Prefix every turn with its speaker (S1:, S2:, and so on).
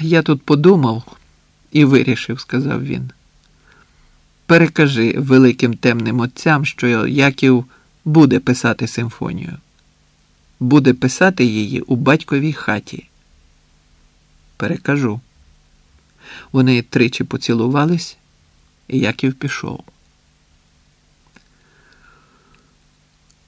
S1: я тут подумав і вирішив, сказав він. Перекажи великим темним отцям, що Яків буде писати симфонію. Буде писати її у батьковій хаті. Перекажу. Вони тричі поцілувались, і Яків пішов.